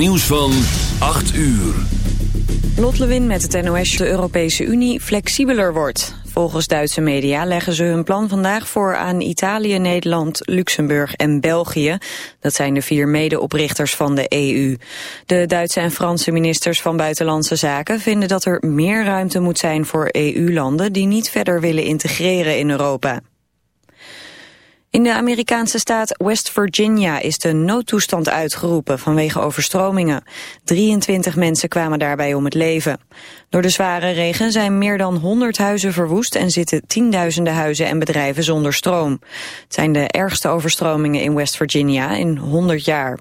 Nieuws van 8 uur. Lot Lewin met het NOS. De Europese Unie flexibeler wordt. Volgens Duitse media leggen ze hun plan vandaag voor aan Italië, Nederland, Luxemburg en België. Dat zijn de vier medeoprichters van de EU. De Duitse en Franse ministers van Buitenlandse Zaken vinden dat er meer ruimte moet zijn voor EU-landen die niet verder willen integreren in Europa. In de Amerikaanse staat West Virginia is de noodtoestand uitgeroepen vanwege overstromingen. 23 mensen kwamen daarbij om het leven. Door de zware regen zijn meer dan 100 huizen verwoest en zitten tienduizenden huizen en bedrijven zonder stroom. Het zijn de ergste overstromingen in West Virginia in 100 jaar.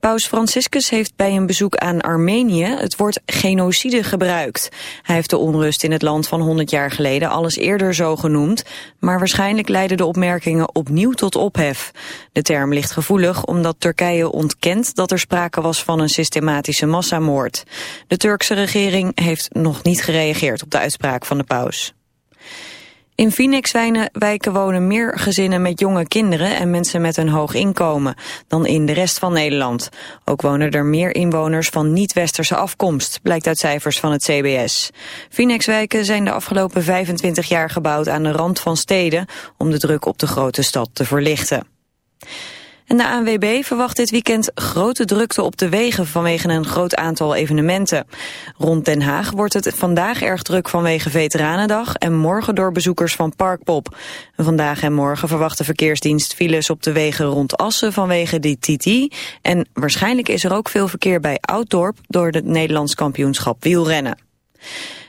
Paus Franciscus heeft bij een bezoek aan Armenië het woord genocide gebruikt. Hij heeft de onrust in het land van 100 jaar geleden alles eerder zo genoemd, maar waarschijnlijk leiden de opmerkingen opnieuw tot ophef. De term ligt gevoelig omdat Turkije ontkent dat er sprake was van een systematische massamoord. De Turkse regering heeft nog niet gereageerd op de uitspraak van de paus. In Phoenix-wijken wonen meer gezinnen met jonge kinderen en mensen met een hoog inkomen dan in de rest van Nederland. Ook wonen er meer inwoners van niet-westerse afkomst, blijkt uit cijfers van het CBS. Phoenix-wijken zijn de afgelopen 25 jaar gebouwd aan de rand van steden om de druk op de grote stad te verlichten. En de ANWB verwacht dit weekend grote drukte op de wegen vanwege een groot aantal evenementen. Rond Den Haag wordt het vandaag erg druk vanwege Veteranendag en morgen door bezoekers van Parkpop. vandaag en morgen verwacht de verkeersdienst files op de wegen rond Assen vanwege die TT. En waarschijnlijk is er ook veel verkeer bij Ouddorp door het Nederlands kampioenschap wielrennen.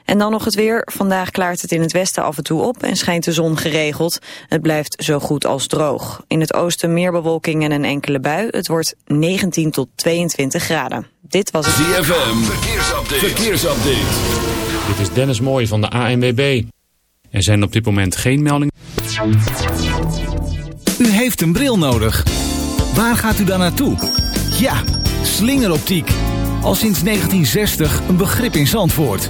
En dan nog het weer. Vandaag klaart het in het westen af en toe op en schijnt de zon geregeld. Het blijft zo goed als droog. In het oosten meer bewolking en een enkele bui. Het wordt 19 tot 22 graden. Dit was het... ZFM, verkeersupdate. verkeersupdate. Dit is Dennis Mooij van de ANWB. Er zijn op dit moment geen meldingen. U heeft een bril nodig. Waar gaat u dan naartoe? Ja, slingeroptiek. Al sinds 1960 een begrip in Zandvoort.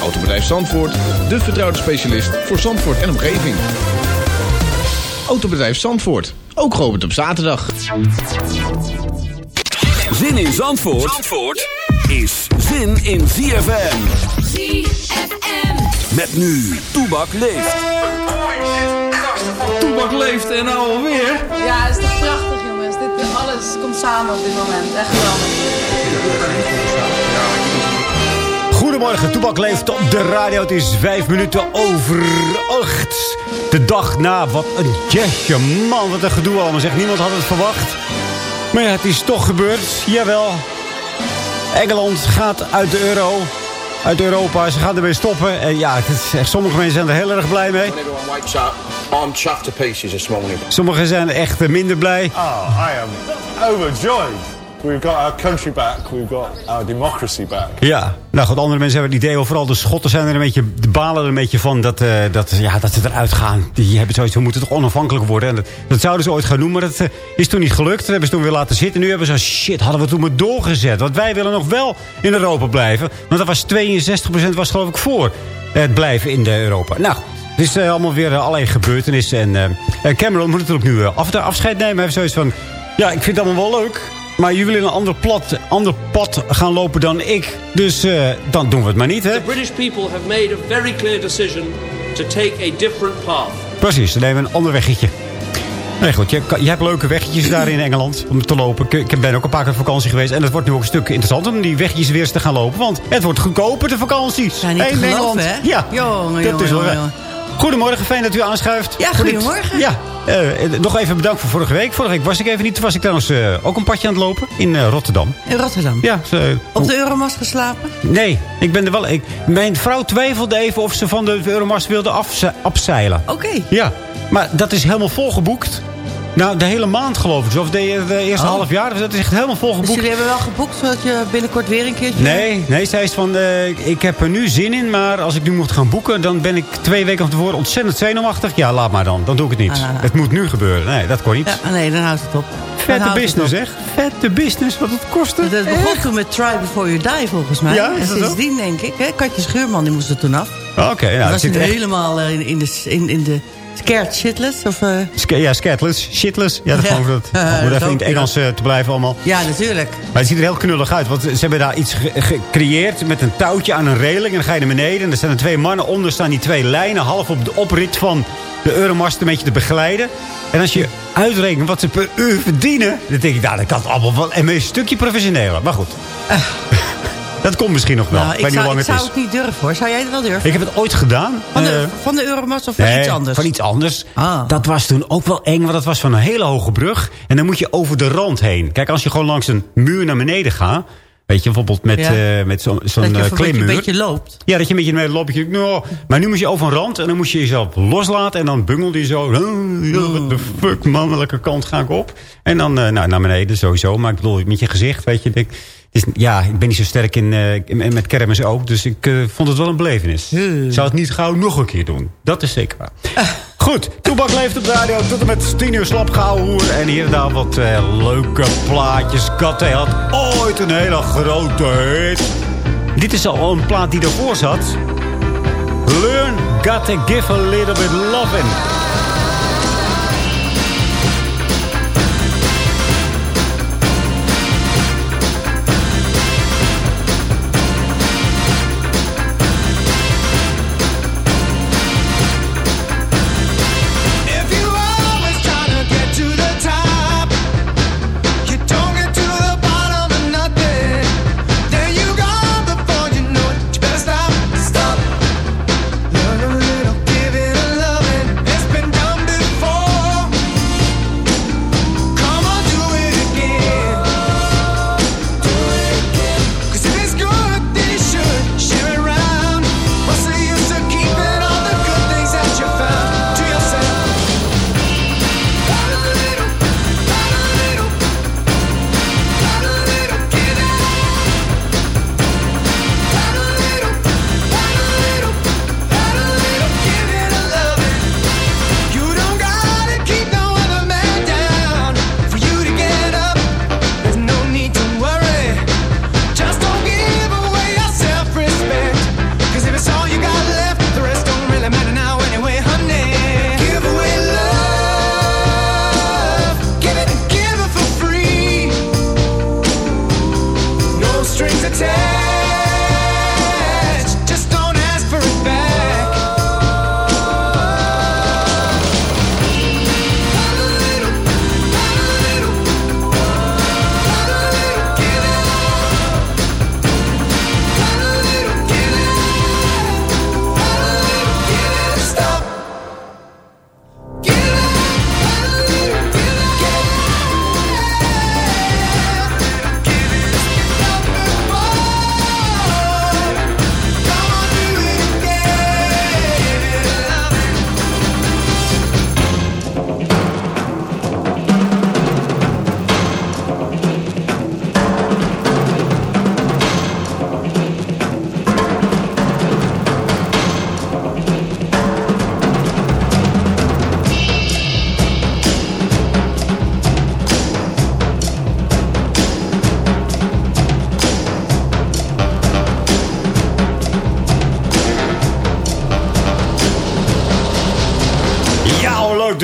Autobedrijf Zandvoort, de vertrouwde specialist voor Zandvoort en omgeving. Autobedrijf Zandvoort, ook geopend op zaterdag. Zin in Zandvoort, Zandvoort is zin in ZFM. ZFM. Met nu, Toebak leeft. Toebak leeft en nou alweer. Ja, het is toch prachtig jongens. Dit, alles komt samen op dit moment. Echt geweldig. Goedemorgen, Toebak leeft op de radio. Het is vijf minuten over acht. De dag na, wat een jetje, man, wat een gedoe allemaal. Zegt niemand had het verwacht. Maar ja, het is toch gebeurd. Jawel. Engeland gaat uit de euro. Uit Europa. Ze gaan ermee stoppen. En ja, het is echt, sommige mensen zijn er heel erg blij mee. Sommigen zijn echt minder blij. Oh, I am overjoyed. We've got our country back. We've got our democracy back. Ja, nou goed, andere mensen hebben het idee. Vooral de Schotten zijn er een beetje, de balen er een beetje van dat, uh, dat, ja, dat ze eruit gaan. Die hebben zoiets, we moeten toch onafhankelijk worden. En dat, dat zouden ze ooit gaan doen, maar dat uh, is toen niet gelukt. Dat hebben ze toen weer laten zitten. Nu hebben ze, shit, hadden we toen maar doorgezet. Want wij willen nog wel in Europa blijven. Want dat was 62% was geloof ik voor het blijven in de Europa. Nou het is uh, allemaal weer allerlei gebeurtenissen. En Cameron moet natuurlijk nu af, afscheid nemen. Hij heeft zoiets van, ja, ik vind het allemaal wel leuk. Maar jullie willen een ander, plat, ander pad gaan lopen dan ik. Dus uh, dan doen we het maar niet, hè? The British people have made a very clear decision to take a different path. Precies, dan nemen we een ander weggetje. Nee, goed, je, je hebt leuke weggetjes daar in Engeland om te lopen. Ik, ik ben ook een paar keer op vakantie geweest. En het wordt nu ook een stuk interessant om die wegjes weer eens te gaan lopen. Want het wordt goedkoper, de vakanties. Zijn niet in te geloven, Engeland. hè? Ja, Jongen, dat is wel jongen. Goedemorgen, fijn dat u aanschuift. Ja, goedemorgen. ja, eh, nog even bedankt voor vorige week. Vorige week was ik even niet. Toen was ik trouwens eh, ook een padje aan het lopen in eh, Rotterdam. In Rotterdam. Ja, Op de Euromast geslapen? Nee, ik ben er wel... Ik, mijn vrouw twijfelde even of ze van de Euromast wilde afze- afzeilen. Oké. Ja, maar dat is helemaal volgeboekt. Nou, de hele maand geloof ik. Of de, de eerste Oh. half jaar. Dus dat is echt helemaal Dus volgeboekt. jullie hebben wel geboekt zodat je binnenkort weer een keertje... Nee, nee, zij is van, ik heb er nu zin in, maar als ik nu moet gaan boeken... dan ben ik twee weken van tevoren ontzettend zenuwachtig. Ja, laat maar dan. Dan doe ik het niet. Ah. Het moet nu gebeuren. Nee, dat kon niet. Ja, nee, dan houdt het op. Vette het business, zeg. Vette business, wat het kostte. Dat begon toen met Try Before You Die, volgens mij. Ja, is sindsdien, denk ik. Hè, Katje Schuurman, die moest er toen af. Oké, nou, dat het was zit echt... helemaal eh, in, in, de, in, in de scared shitless. Of, eh, Ja, scatless, shitless. Ja, dat Ja. gewoon dat. Ja, Om even in het Engels eh, te blijven allemaal. ja, natuurlijk. Maar het ziet er heel knullig uit. Want ze hebben daar iets ge- gecreëerd met een touwtje aan een reling. En dan ga je naar beneden. En er staan er twee mannen onder. staan die twee lijnen half op de oprit van de Euromast een beetje te begeleiden. En als je uitrekent wat ze per uur verdienen... dan denk ik, nou, dat kan allemaal wel en een stukje professioneler. Maar goed. dat komt misschien nog wel. Nou, ik ik weet niet hoe zou, lang ik het zou het niet durven, hoor. Zou jij het wel durven? Ik heb het ooit gedaan. Van de, Eh, van de Euromast of van Nee, iets anders? van iets anders. Ah. Dat was toen ook wel eng, want dat was van een hele hoge brug. En dan moet je over de rand heen. Kijk, als je gewoon langs een muur naar beneden gaat... Weet je, bijvoorbeeld met, Ja. eh, met zo- zo'n dat je eh, een beetje, klimmuur. loopt. Ja, dat je een beetje beneden loopt. je- nou, maar nu moest je over een rand en dan moest je jezelf loslaten. En dan bungelde je zo. Oh, What the fuck, man, welke kant ga ik op? En dan nou, naar beneden sowieso. Maar ik bedoel, met je gezicht, weet je. Denk, is, ja, ik ben niet zo sterk in, eh, met kermis ook. Dus ik eh, vond het wel een belevenis. Ik zou het niet gauw nog een keer doen. Dat is zeker waar. Goed, Toebak leeft op de radio tot en met 10 uur slap hoer. En hier en daar wat eh, leuke plaatjes. Katte had ooit een hele grote hit. Dit is al een plaat die ervoor zat. Learn, gotta give a little bit love in.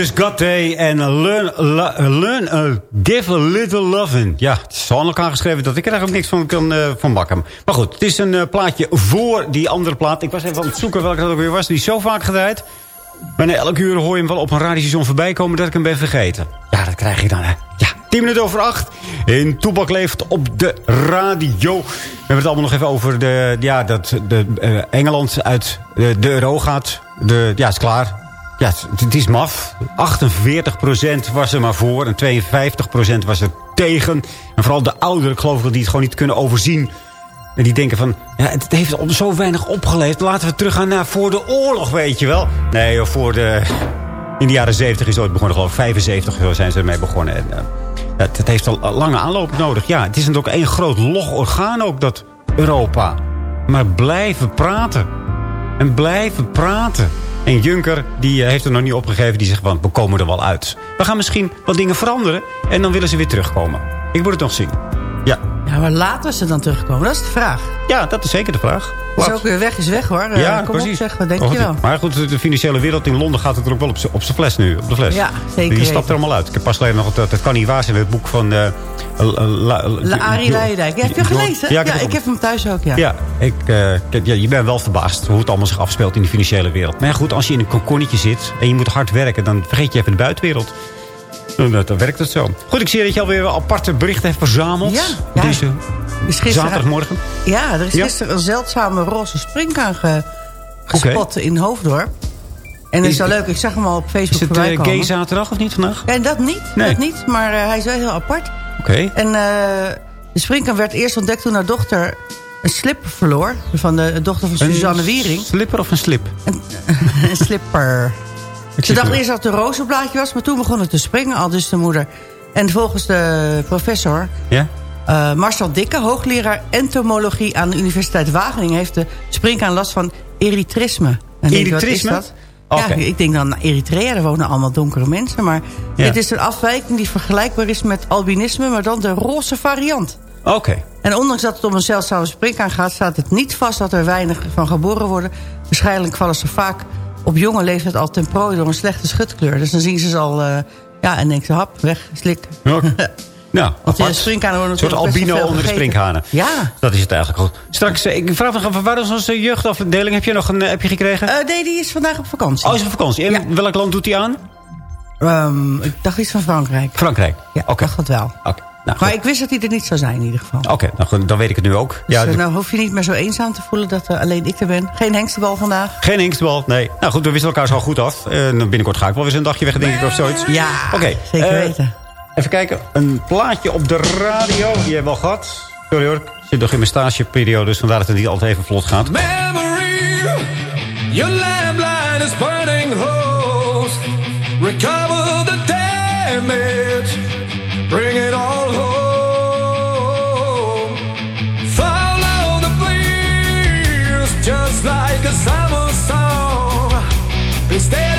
Dus God Day en Learn, learn uh, Give a Little Lovin'. Ja, het is aan elkaar geschreven dat ik er eigenlijk niks van kan eh, van bakken. Maar goed, het is een eh, plaatje voor die andere plaat. Ik was even aan het zoeken welke dat ook weer was. Die is zo vaak gedraaid. Bijna elke uur hoor je hem wel op een radiostation voorbij komen dat ik hem ben vergeten. Ja, dat krijg je dan, hè. Ja, 10 minuten over 8. In Toebak leeft op de radio. We hebben het allemaal nog even over de, ja, dat de, eh, Engeland uit de, de euro gaat. De, ja, is klaar. Ja, het, het is maf. 48% was er maar voor en 52% was er tegen. En vooral de ouderen, geloof ik, die het gewoon niet kunnen overzien. En die denken van, ja, het heeft zo weinig opgeleverd. Laten we teruggaan naar voor de oorlog, weet je wel. Nee, voor de... In de jaren 70 is het ooit begonnen, geloof ik. 75 zijn ze ermee begonnen. En, eh, het, het heeft al lange aanloop nodig. Ja, het is natuurlijk één groot log orgaan ook, dat Europa. Maar blijven praten. En blijven praten. En Juncker die eh, heeft er nog niet opgegeven. Die zegt van, we komen er wel uit. We gaan misschien wat dingen veranderen. En dan willen ze weer terugkomen. Ik moet het nog zien. Ja, Ja, maar later ze dan terugkomen, dat is de vraag. ja dat is zeker de vraag. Is ook weer weg is weg hoor. Eh, Ja, Kom precies. op zeg, wat denk Maar je goed, wel? Maar goed, de financiële wereld in Londen gaat het er ook wel op op zijn fles nu. Op de fles. Ja, zeker Die stapt er allemaal uit. Ik heb pas geleden nog, dat, dat kan niet waar zijn, het boek van... eh, La, La Arie Leijendijk. Ja, heb je gelezen? Ja, Ja, ik heb, ik heb hem thuis ook, ja. ja, ik, eh, ik- ja, je bent wel verbaasd hoe het allemaal zich afspeelt in de financiële wereld. Maar ja, goed, als je in een kokonnetje zit en je moet hard werken... dan vergeet je even de buitenwereld. Dan, dan- dan werkt het zo. Goed, ik zie dat je alweer aparte berichten hebt verzameld. Ja. Deze Dus gisteren- zaterdagmorgen. Ja, er is gisteren een zeldzame roze springkaan ge, gespot in Hoofddorp. En dat is wel leuk, ik zag hem al op Facebook Is het voorbij eh, komen. gay zaterdag of niet vandaag? Ja, dat niet, Nee. dat niet maar eh, hij is wel heel apart. Oké. En eh, de springkaan werd eerst ontdekt toen haar dochter een slip verloor. Van de dochter van Suzanne Wiering. Een slipper of een slip? een slipper. Ik Ze dacht eerst dat het een rozenblaadje was, maar toen begon het te springen, al dus de moeder. En volgens de professor Ja? eh, Marcel Dikke, hoogleraar entomologie aan de Universiteit Wageningen... heeft de springkaan last van. En wat is dat? Oké. Ja, ik denk dan, Eritrea, daar wonen allemaal donkere mensen. Maar Ja. dit is een afwijking die vergelijkbaar is met albinisme... maar dan de roze variant. Oké. En ondanks dat het om een zeldzame springkaan gaat... staat het niet vast dat er weinig van geboren worden. Waarschijnlijk vallen ze vaak op jonge leeftijd al ten prooi... door een slechte schutkleur. Dus dan zien ze ze al... eh, ja, en denken ze, hap, weg, slik. Nou, Want apart. springkanen worden Een soort albino onder de gegeten. springhanen. Ja. Dat is het eigenlijk goed. Straks, eh, ik vraag nog even, waar is onze jeugdafdeling? Heb je nog een eh, appje gekregen? Eh, nee, die is vandaag op vakantie. oh, is op vakantie. En welk land doet hij aan? Ehm, ik dacht iets van Frankrijk. Frankrijk. Ja, ik dacht het wel. Oké. Nou, Maar goed. ik wist dat hij er niet zou zijn in ieder geval. Oké, nou goed, dan weet ik het nu ook. Dus ja, eh, de- nou hoef je niet meer zo eenzaam te voelen dat eh, alleen ik er ben. Geen hengstebal vandaag. Geen hengstbal, nee. Nou goed, we wisselen elkaar zo goed af. En dan binnenkort ga ik wel weer eens een dagje weg, denk ik, of zoiets. Ja, Oké. zeker eh, weten. Even kijken, een plaatje op de radio. Die hebben we al gehad. Sorry hoor, ik zit nog in mijn stageperiode, dus vandaar dat het niet altijd even vlot gaat. Memory, your lamplight is burning host. Recover the damage, bring it all Stay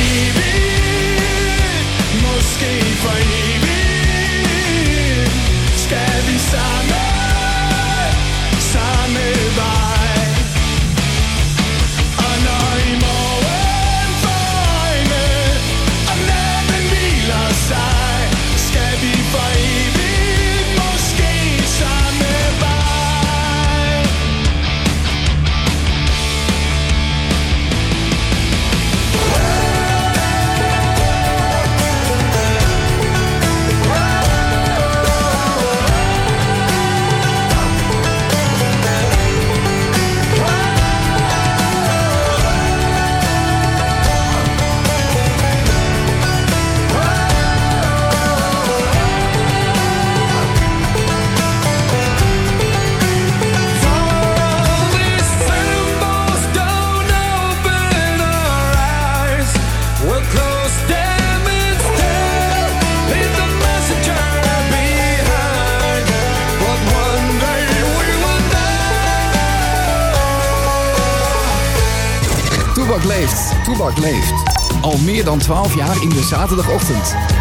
You. In de zaterdagochtend.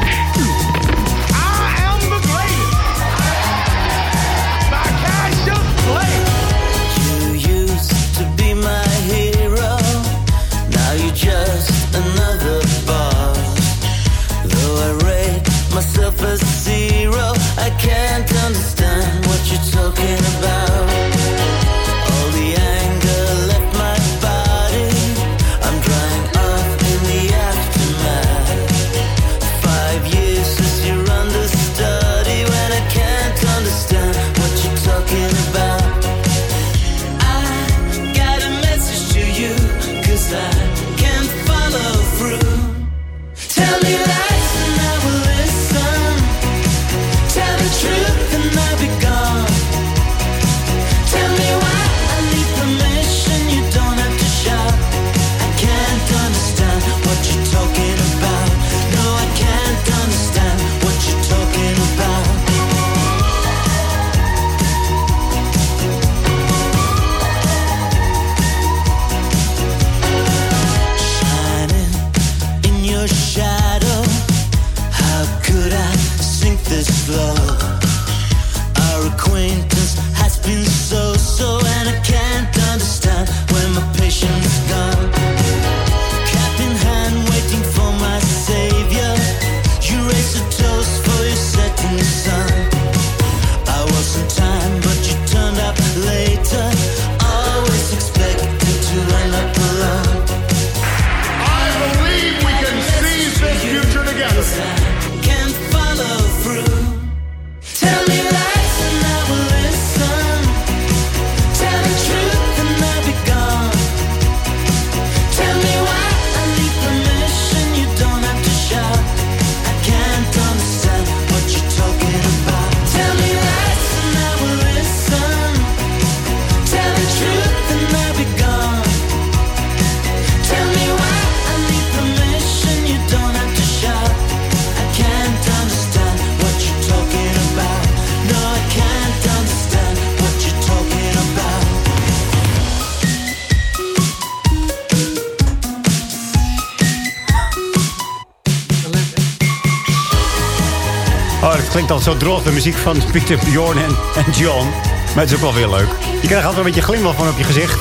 Klinkt al zo droog, de muziek van Peter, Bjorn en, en John. Maar het is ook wel weer leuk. Je krijgt altijd een beetje glimlach van op je gezicht.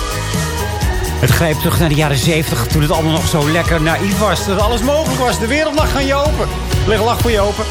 Het grijpt terug naar de jaren 70, toen het allemaal nog zo lekker naïef was. Dat alles mogelijk was. De wereld lag aan je open. Leg lach voor je open.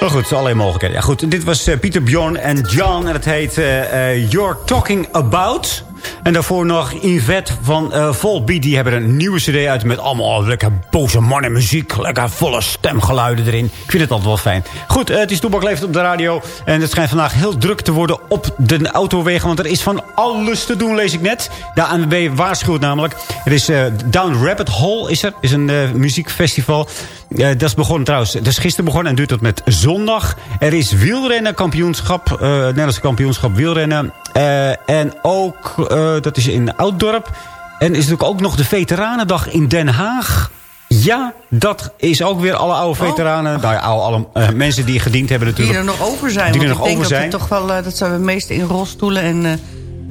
Maar goed, het is alleen mogelijkheden. Ja, goed, dit was eh, Pieter Bjorn en John. En het heet eh, eh, You're Talking About. En daarvoor nog Yvette van uh, Volbeat. Die hebben een nieuwe cd uit met allemaal lekker boze mannenmuziek. Lekker volle stemgeluiden erin. Ik vind het altijd wel fijn. Goed, eh, het is Toebak Leeft op de radio. En het schijnt vandaag heel druk te worden op de autowegen. Want er is van alles te doen, lees ik net. De ANWB waarschuwt namelijk. Er is eh, Down Rabbit Hole is er. is een eh, muziekfestival. Dat is begonnen trouwens. Dat is gisteren begonnen en duurt tot met zondag. Er is wielrennen kampioenschap. eh Nederlandse kampioenschap wielrennen. Eh, en ook, eh, dat is in Ouddorp. En is natuurlijk ook nog de Veteranendag in Den Haag. Ja, dat is ook weer alle oude veteranen. Nou ja, oude, alle mensen die gediend hebben Die natuurlijk. er nog over zijn. Die er nog ik over dat zijn. het toch wel, dat zijn we meest in rolstoelen en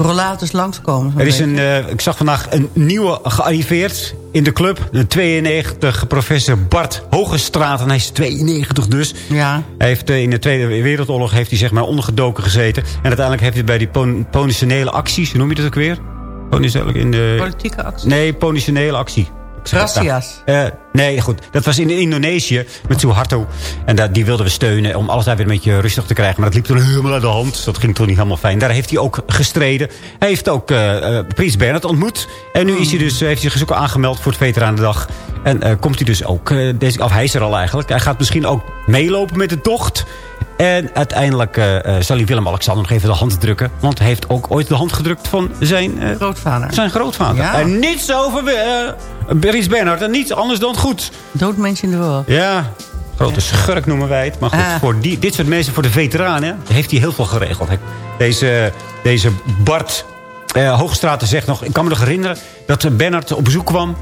rollators langskomen. Er is een, eh, ik zag vandaag een nieuwe gearriveerd in de club. Een 92 professor Bart Hogestraat. En hij is 92 dus. Ja. Hij heeft eh, in de Tweede Wereldoorlog heeft hij, zeg maar, ondergedoken gezeten. En uiteindelijk heeft hij bij die pon politionele acties... hoe noem je dat ook weer? In de, Politieke actie. Nee, politionele actie. Gracias. Eh, nee, goed. Dat was in Indonesië met Suharto. En die wilden we steunen om alles daar weer een beetje rustig te krijgen. Maar dat liep toen helemaal uit de hand. Dat ging toen niet helemaal fijn. Daar heeft hij ook gestreden. Hij heeft ook eh eh, Prins Bernhard ontmoet. En nu is hij dus, heeft hij zich ook aangemeld voor het Veteranendag. En komt hij dus ook, deze, of hij is er al eigenlijk. Hij gaat misschien ook meelopen met de tocht. En uiteindelijk eh, eh, zal hij Willem-Alexander nog even de hand drukken. Want hij heeft ook ooit de hand gedrukt van zijn, eh, Grootvader. zijn grootvader. Ja. En niets over eh Prins Bernhard. En niets anders dan goed. Doodmens in de wereld. Ja, grote schurk noemen wij het. Maar goed, Ah. voor die, dit soort mensen, voor de veteranen... heeft hij heel veel geregeld. Deze, deze Bart eh Hoogstraten zegt nog... Ik kan me nog herinneren dat Bernhard op bezoek kwam...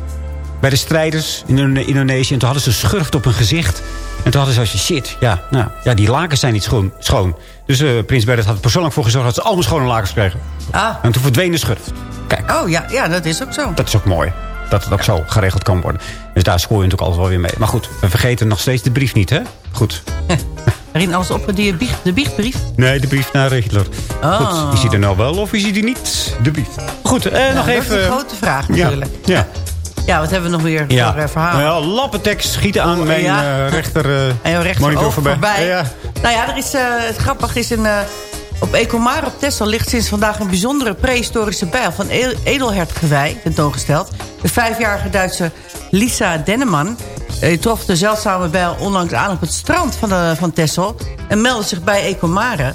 bij de strijders in Indo- Indonesië. En toen hadden ze schurft op hun gezicht. En toen hadden ze zoiets shit, ja, nou, ja, die lakens zijn niet schoon. schoon. Dus eh, Prins Bernhard had er persoonlijk voor gezorgd... dat ze allemaal schone lakens kregen. Ah. En toen verdween de schurft. Kijk, Oh ja, ja, dat is ook zo. dat is ook mooi. Dat het ook zo geregeld kan worden. Dus daar scoor je natuurlijk altijd wel weer mee. Maar goed, we vergeten nog steeds de brief niet, hè? Goed. Erin alles op die biecht, de biechtbrief. Nee, de brief naar Hitler. Oh. Goed, is hij er nou wel of is hij er niet? De brief. Goed, eh, Ja, nog dat even... is een grote vraag natuurlijk. ja. Ja, wat hebben we nog weer Ja. voor eh, verhalen? Nou ja, lappentekst schieten aan mijn ja. eh, rechter, en rechter monitor voorbij. voorbij. Ja, ja. Nou ja, er is, het grappige is... Een, op Ecomar op Texel ligt sinds vandaag een bijzondere prehistorische bijl... van edel- edelhertgewei tentoongesteld. De vijfjarige Duitse Lisa Denneman trof de zeldzame bijl onlangs aan op het strand van, de, van Texel... en meldde zich bij Ecomare.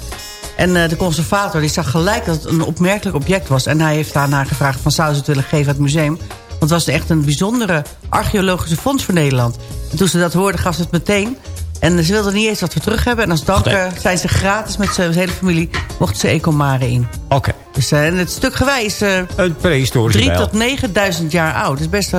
En de conservator die zag gelijk dat het een opmerkelijk object was. En hij heeft daarna gevraagd van zou ze het willen geven aan het museum. Want het was echt een bijzondere archeologische fonds voor Nederland. En toen ze dat hoorden gaf ze het meteen. En ze wilden niet eens wat we terug hebben. En als dank eh, zijn ze gratis met zijn hele familie... mochten ze Ecomare in. Oké. Dus, eh, en het stuk gewei is eh Een prehistorische 3 bijl. tot 9000 jaar oud. Dat is best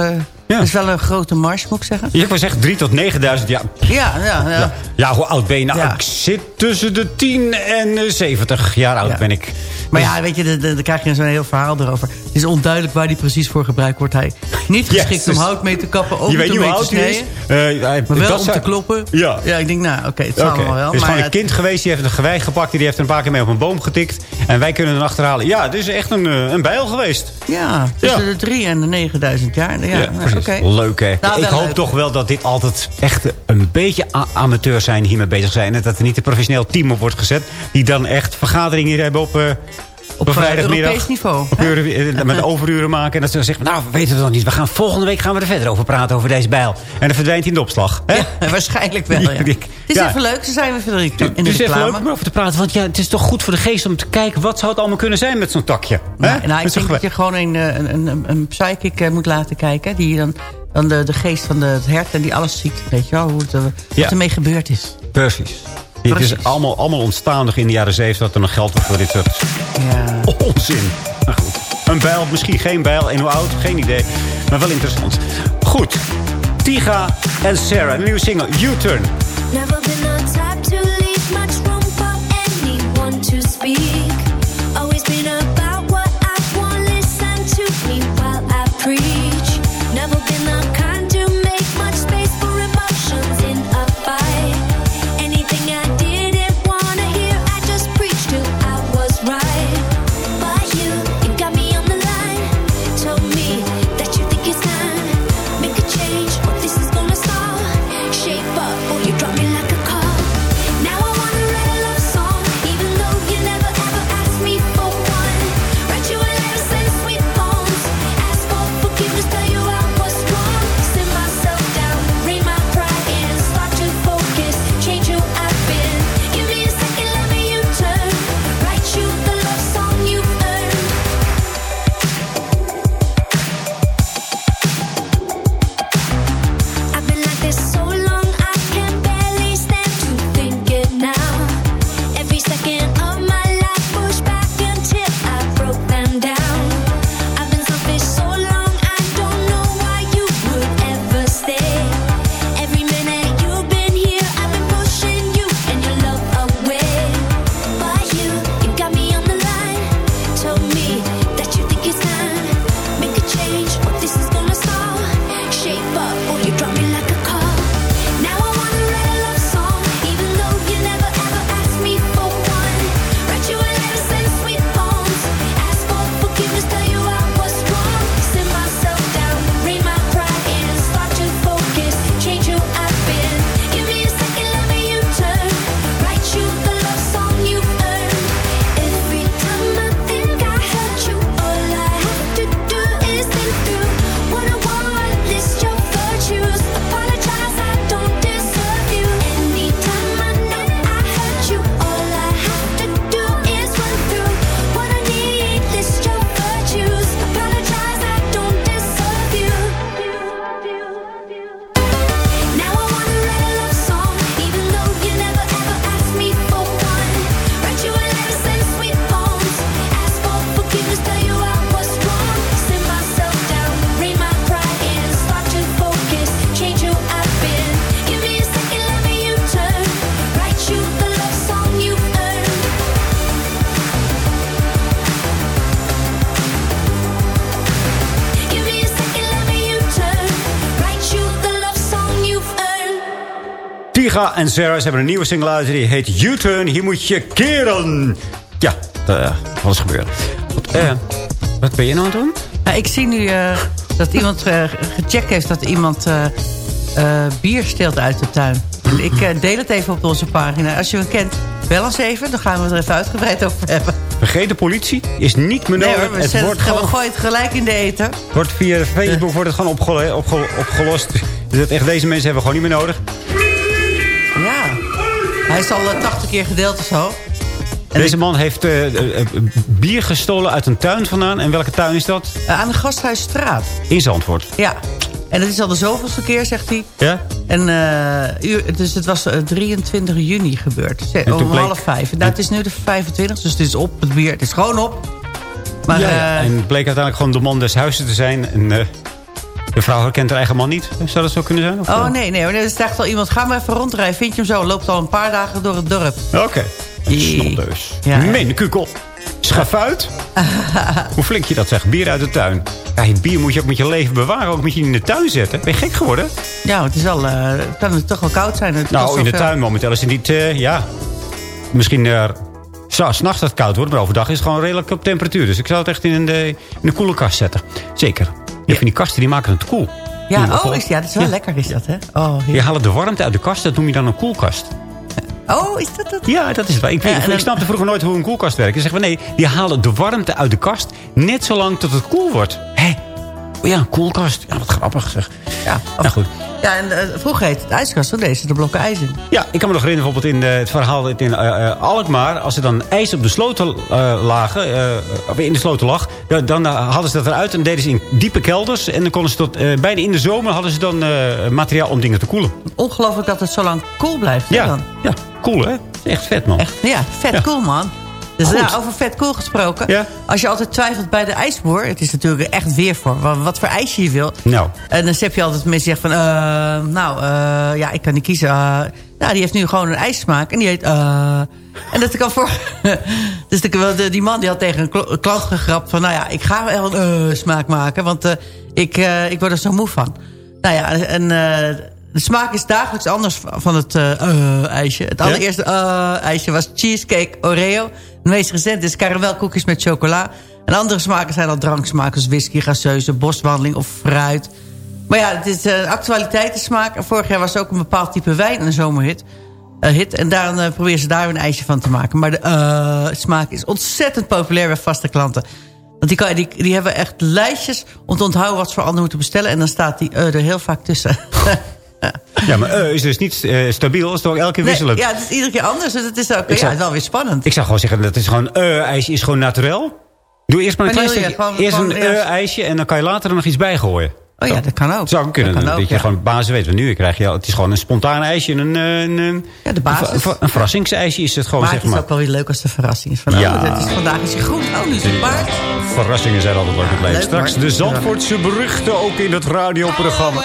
eh, dat is wel een grote mars, moet ik zeggen. Je wil zeggen 3 tot 9000 jaar. Ja, ja, ja. Ja. ja, hoe oud ben je nou? Ja. Ik zit tussen de 10 en eh, 70 jaar oud Ja. ben ik. Maar ja, weet je, dan krijg je zo'n heel verhaal erover. Het is onduidelijk waar die precies voor gebruikt wordt. Hij niet geschikt om hout mee te kappen, ook je niet weet om mee te oud hij is. snijden. Eh, hij- Maar wel om zou- te kloppen. Ja. Ja, ik denk, nou, oké, het zal allemaal wel. Er is maar gewoon een kind geweest, die heeft een gewei gepakt... die heeft er een paar keer mee op een boom getikt. En wij kunnen dan achterhalen... ja, dit is echt een, eh, een bijl geweest. Ja, tussen de 3 en de 9000 jaar. Ja, Ja, Leuk, hè? Nou, ik hoop leuk. toch wel dat dit altijd echt een beetje a- amateurs zijn... hiermee bezig zijn. En dat er niet een professioneel team op wordt gezet... die dan echt vergaderingen hier hebben op... eh, op. Europees niveau, Op uren- eh, met overuren maken. En dat ze dan zeggen, nou, we weten het nog niet. We gaan, volgende week gaan we er verder over praten, over deze bijl. En dan verdwijnt hij in de opslag. Hè? Ja, waarschijnlijk wel, ja. Het is ja. even leuk, ze zijn weer veel in de Het is even leuk om erover te praten. Want ja, het is toch goed voor de geest om te kijken... wat zou het allemaal kunnen zijn met zo'n takje. Nou, Hè? nou, ik denk dat je gewoon een, eh, een, een, een, psychic eh, moet laten kijken. Die dan, dan de, de geest van de, het hert en die alles ziet. Weet je wel, hoe het, Ja. wat ermee gebeurd is. Precies. Het Precies. is allemaal, allemaal ontstaan nog in de jaren 70... dat er nog geld was voor dit soort Ja. onzin. Maar goed. Een bijl, misschien geen bijl. En hoe oud? Geen idee. Maar wel interessant. Goed. Tiga en Sarah. Een nieuwe single. U-Turn. En Sarah ze hebben een nieuwe single uit. Die heet U-Turn. Hier moet je keren. Ja, uh, wat is gebeurd? Wat, eh, wat ben je nou aan het doen? Nou, ik zie nu eh, dat iemand gecheckt heeft dat iemand bier steelt uit de tuin. En ik deel het even op onze pagina. Als je hem kent, bel ons even. Dan gaan we het er even uitgebreid over hebben. Vergeet de politie. Is niet meer Nee nodig. hoor, het wordt het, we gewoon gooien het gelijk in de eten. wordt via Facebook wordt het gewoon opgelo- opge- opgelost. Dus echt, deze mensen hebben we gewoon niet meer nodig. Hij is al eh, 80 keer gedeeld of zo. En Deze man heeft eh, eh, eh, bier gestolen uit een tuin vandaan. En welke tuin is dat? Eh, aan de Gasthuisstraat. In Zandvoort. Ja. En dat is al de zoveelste keer, zegt hij. Ja? En, eh, dus het was eh, 23 juni gebeurd. Om bleek- half vijf. Nou, het is nu de 25, dus het is op. Het bier, het is gewoon op. Maar ja, ja. eh, En het bleek uiteindelijk gewoon de man des huizes te zijn. En eh, de vrouw herkent haar eigen man niet. Zou dat zo kunnen zijn? Of, Oh eh? nee, nee. Er is echt al iemand. Ga maar even rondrijden. Vind je hem zo? Loopt al een paar dagen door het dorp. Oké. Snoldeus. Ja, ja. Meen, kukel. Schafuit. Hoe flink je dat zegt. Bier uit de tuin. Ja, je bier moet je ook met je leven bewaren. Ook moet je in de tuin zetten. Ben je gek geworden? Ja, het is al, eh, kan het toch wel koud zijn. Het kost Nou, in de tuin momenteel is het niet... eh, ja, misschien... eh Zo, s'nachts dat het koud wordt, maar overdag is het gewoon redelijk op temperatuur. Dus ik zou het echt in de, in de koele kast zetten. Zeker. Je van die kasten die maken het koel. Ja, oh, gewoon- is, ja, dat is wel Ja. lekker is dat, hè? Oh, Je haalt de warmte uit de kast, dat noem je dan een koelkast. oh is dat dat? Ja, dat is het wel. Ik, Ja, ik snapte vroeger nooit hoe een koelkast werkt. Ze zeggen van nee, die halen de warmte uit de kast net zolang tot het koel wordt. Hé, oh ja, een koelkast. Ja, wat grappig zeg. Ja, Nou goed. Ja, en eh, vroeger heette het ijskast. Toen deze de blokken ijs in. Ja, ik kan me nog herinneren bijvoorbeeld in eh, het verhaal in eh, Alkmaar. Als er dan ijs op de sloten lagen, in de sloten lag, dan hadden ze dat eruit en deden ze in diepe kelders. En dan konden ze tot bijna in de zomer hadden ze dan materiaal om dingen te koelen. Ongelooflijk dat het zo lang koel blijft. Ja, dan. ja, cool hè? Echt vet man. Echt, ja, vet cool, man. Dus ja, over vet cool gesproken. Ja. Als je altijd twijfelt bij de ijsboer... het is natuurlijk echt weer voor wat, wat voor ijsje je wilt. Nou. En dan heb je altijd mensen die zeggen van... eh, nou, eh, ja, ik kan niet kiezen. eh, nou, die heeft nu gewoon een ijssmaak. En die heet... en dat kan voor... dus de, die man die had tegen een kl- een klant gegrapt van... nou ja, ik ga wel een smaak maken. Want ik, ik word er zo moe van. Nou ja, en... de smaak is dagelijks anders van het eh, ijsje. Het allereerste eh, ijsje was cheesecake Oreo. De meest recent is karamelkoekjes met chocola. En andere smaken zijn al dranksmaken... zoals whisky, gazeuse, boswandeling of fruit. Maar ja, het is een actualiteitensmaak. En Vorig jaar was ook een bepaald type wijn een zomerhit. hit, en daarom proberen ze daar een ijsje van te maken. Maar de smaak is ontzettend populair bij vaste klanten. Want die, kan, die, die hebben echt lijstjes om te onthouden wat ze voor anderen moeten bestellen. En dan staat die er heel vaak tussen. Ja, maar eh, is dus niet eh, stabiel. is toch elke keer Nee, wisselend. ja, het is iedere keer anders. Dus het is ook Ik ja, zou- wel weer spannend. Ik zou gewoon zeggen, dat is gewoon eh ijsje is gewoon naturel. Doe eerst maar een klein stukje. Eerst een eh ijsje en dan kan je later er nog iets bij gooien. Oh ja, dat kan ook. Zou kunnen. Dat Dat, kan ook, je ja. gewoon basis weet. Want nu krijg je, het is gewoon een spontaan ijsje. en Een, eh, een, een, Ja, de basis. Een, ver- een verrassingsijsje is het gewoon, maar zeg het is maar. ook wel weer leuk als de verrassing is. Van, Ja. oh, is, vandaag is hij groen. Oh, nu is het paard. Verrassingen zijn altijd leuk in het leven. Straks de Zandvoortse berichten ook in het radioprogramma.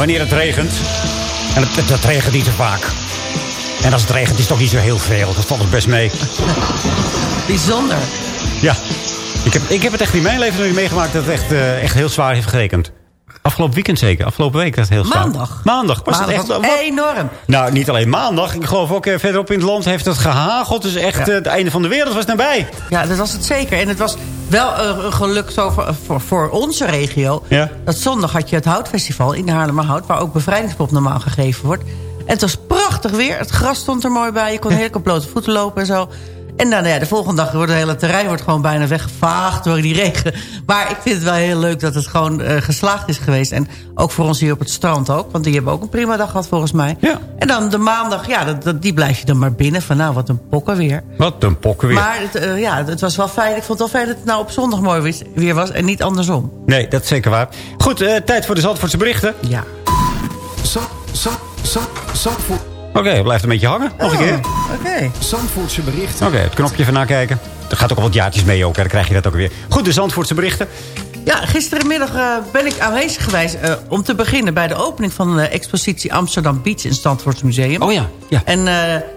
Wanneer het regent. En het, dat regent niet te vaak. En als het regent is het toch niet zo heel veel. Dat valt nog best mee. Bijzonder. Ja, ik heb, ik heb het echt in mijn leven nog meegemaakt dat het echt, eh, echt heel zwaar heeft gerekend. Afgelopen weekend zeker. Afgelopen week was het heel zwaar. Maandag. Maandag. Was Maandag het echt, wat- enorm. Nou, niet alleen maandag. Ik geloof ook eh, verderop in het land heeft het gehageld. Dus echt eh, het einde van de wereld was nabij. Ja, dat was het zeker. En het was wel eh, een geluk zo voor, voor, voor onze regio. Ja. Dat zondag had je het Houtfestival in de Haarlemmerhout... waar ook bevrijdingspop normaal gegeven wordt. En het was prachtig weer. Het gras stond er mooi bij. Je kon heerlijk op blote voeten lopen en zo. En dan, ja, de volgende dag wordt het hele terrein wordt gewoon bijna weggevaagd door die regen. Maar ik vind het wel heel leuk dat het gewoon eh, geslaagd is geweest. En ook voor ons hier op het strand ook. Want die hebben ook een prima dag gehad volgens mij. Ja. En dan de maandag, ja, dat, dat- die blijf je dan maar binnen. Van nou, wat een pokken weer. Wat een pokken weer. Maar het, eh, ja, het was wel fijn. Ik vond het wel fijn dat het nou op zondag mooi weer was en niet andersom. Nee, dat is zeker waar. Goed, eh, tijd voor de Zandvoortse berichten. Ja. Zap, zap, zap, Zandvoort. Oké, blijft een beetje hangen. Nog een keer. Oké. Zandvoortse berichten. Oké, het knopje van nakijken. Er gaat ook al wat jaartjes mee ook, hè. dan krijg je dat ook weer. Goed, de Zandvoortse berichten. Ja, gisterenmiddag eh, ben ik aanwezig geweest... eh, om te beginnen bij de opening van de expositie Amsterdam Beach... in het Zandvoorts Museum. Oh ja, ja. En eh,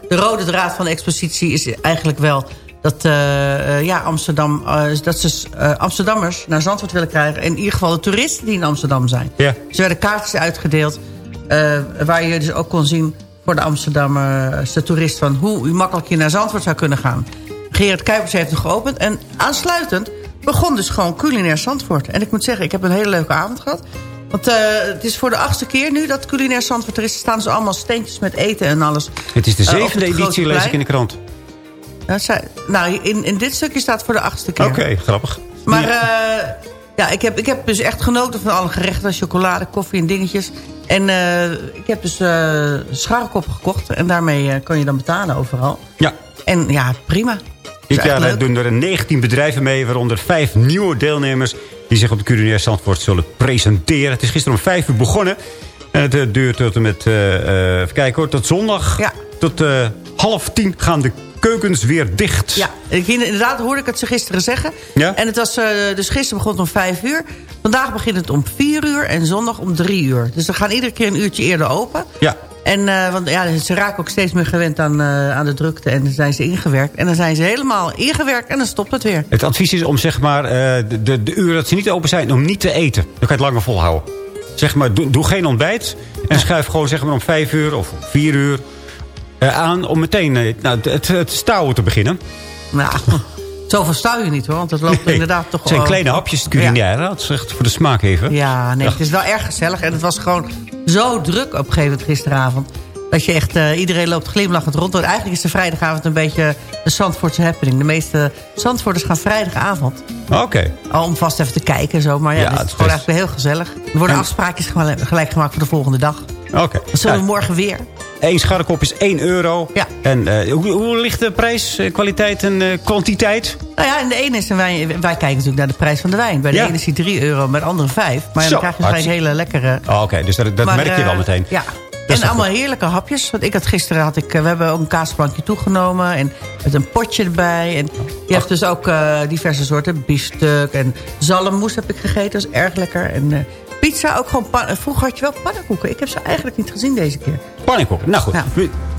de rode draad van de expositie is eigenlijk wel... dat, eh, eh, ja, Amsterdam, eh, dat ze eh, Amsterdammers naar Zandvoort willen krijgen. En in ieder geval de toeristen die in Amsterdam zijn. Ja. Er werden kaartjes uitgedeeld... eh, waar je dus ook kon zien voor de Amsterdamse toerist... van hoe makkelijk je naar Zandvoort zou kunnen gaan. Gerard Kuipers heeft hem geopend. En aansluitend begon dus gewoon culinair Zandvoort. En ik moet zeggen, ik heb een hele leuke avond gehad. Want eh, het is voor de achtste keer nu dat culinair Zandvoort er is. Er staan dus allemaal steentjes met eten en alles. Het is de Eh, zevende editie, lees ik in de krant. Zij- nou, in, in dit stukje staat voor de achtste keer. Oké, grappig. Maar eh, ja, ik, heb, ik heb dus echt genoten van alle gerechten. Chocolade, koffie en dingetjes. En eh, ik heb dus eh scharrekop gekocht. En daarmee eh, kan je dan betalen overal. Ja. En ja, prima. Dit jaar doen er 19 bedrijven mee, waaronder vijf nieuwe deelnemers... die zich op de culinair Zandvoort zullen presenteren. Het is gisteren om 5 uur begonnen. En het duurt tot en met, even kijken hoor, tot zondag. Ja. Tot half tien gaan de keukens weer dicht. Ja, inderdaad hoorde ik het ze gisteren zeggen. Ja? En het was, eh, dus gisteren begon het om vijf uur. Vandaag begint het om vier uur en zondag om drie uur. Dus we gaan iedere keer een uurtje eerder open. Ja. En eh, want ja, ze raken ook steeds meer gewend aan, eh, aan de drukte. En dan zijn ze ingewerkt. En dan zijn ze helemaal ingewerkt en dan stopt het weer. Het advies is om zeg maar, de, de, de uren dat ze niet open zijn, om niet te eten. Dan kan je het langer volhouden. Zeg maar, doe, doe geen ontbijt. En schuif gewoon zeg maar, om vijf uur of om vier uur aan om meteen eh, nou, het, het, stouwen te beginnen. Nou, zoveel stouw je niet hoor. Want het loopt Nee, inderdaad toch Het zijn kleine hapjes culinair. hè? Dat is echt voor de smaak even. Ja, nee, het is wel erg gezellig. En het was gewoon zo druk op een gegeven moment gisteravond. Dat je echt, eh, iedereen loopt glimlachend rond. Want eigenlijk is de vrijdagavond een beetje de Zandvoortse happening. De meeste Zandvoorters gaan vrijdagavond. Oké. Om vast even te kijken en zo. Maar ja, Ja, het is gewoon best- eigenlijk heel gezellig. Er worden En- afspraakjes gelijk gemaakt voor de volgende dag. Oké. Dan zullen we morgen weer. Eén scharrekop is 1 euro. Ja. En eh, hoe, hoe ligt de prijs, eh, kwaliteit en eh, kwantiteit? Nou ja, en de ene is een wijn. Wij kijken natuurlijk naar de prijs van de wijn. Bij de Ja. ene is die 3 euro, bij de andere 5. Maar Zo, dan krijg je gelijk hartstikke- hele lekkere... Oh, Oké, dus dat, dat Maar, merk je wel meteen. Ja. En allemaal heerlijke hapjes. Want ik had gisteren had ik, we hebben ook een kaasplankje toegenomen. En met een potje erbij. En je hebt dus ook diverse soorten. Biefstuk en zalmmoes heb ik gegeten. Dat is erg lekker. En pizza ook gewoon. Vroeger had je wel pannenkoeken. Ik heb ze eigenlijk niet gezien deze keer. Pannenkoeken. Nou goed, Ja.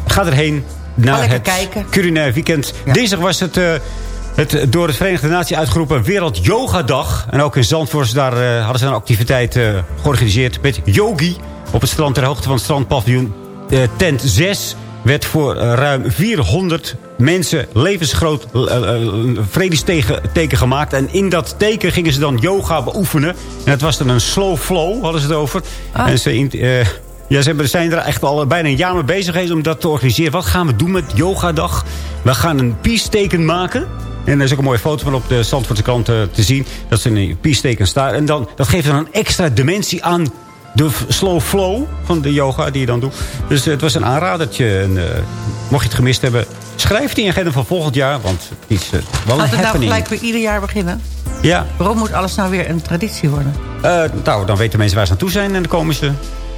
ga erheen naar het kijken. culinair weekend. Ja. Dinsdag was het, eh, het door het Verenigde Naties uitgeroepen Wereld Yoga Dag. En ook in Zandvoort daar, eh, hadden ze een activiteit eh, georganiseerd met yogi. Op het strand ter hoogte van het strandpaviljoen eh, tent 6 werd voor eh, ruim 400 mensen levensgroot eh, eh, een vredesteken teken gemaakt. En in dat teken gingen ze dan yoga beoefenen. En het was dan een slow flow, hadden ze het over. Ah. En ze... ja, ze zijn er echt al bijna een jaar mee bezig geweest om dat te organiseren. Wat gaan we doen met yogadag? We gaan een peace-teken maken. En er is ook een mooie foto van op de Zandvoortse krant te zien. Dat ze een peace-teken staan. En dan, dat geeft dan een extra dimensie aan de slow flow van de yoga die je dan doet. Dus het was een aanradertje. En, eh, mocht je het gemist hebben, schrijf het in je agenda van volgend jaar. Want het is eh, wel een Gaat het nou gelijk weer ieder jaar beginnen? Ja, Waarom moet alles nou weer een traditie worden? eh, nou, dan weten mensen waar ze aan toe zijn. En dan komen ze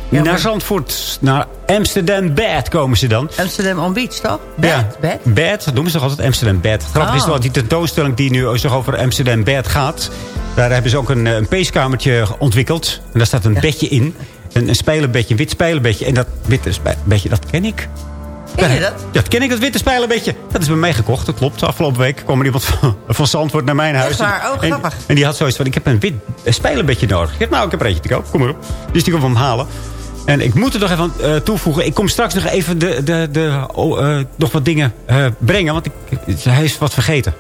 naar Zandvoort, naar Amsterdam Bad komen ze dan. Amsterdam on Beach, toch? Bad, ja, bad. Bad, dat noemen ze toch altijd Amsterdam Bad. Grappig is Oh. wel, die tentoonstelling die nu zo over Amsterdam Bad gaat. Daar hebben ze ook een, eh, een peeskamertje ontwikkeld. En daar staat een bedje in. Een, een spelenbedje, een wit spelenbedje. En dat witte spelenbedje, dat ken ik. Ken je dat? Dat ken ik, dat witte spelenbedje. Dat is bij mij gekocht, dat klopt. Afgelopen week kwam er iemand van, van Zandvoort naar mijn huis. Echt waar? Oh, en, grappig. en die had zoiets van, ik heb een wit spelenbedje nodig. Ik nou, ik heb er eentje te koop, kom maar op. Dus die kwam hem halen. En ik moet er nog even aan eh, toevoegen. Ik kom straks nog even de, de, de, oh, eh, nog wat dingen eh, brengen. Want ik, hij is wat vergeten.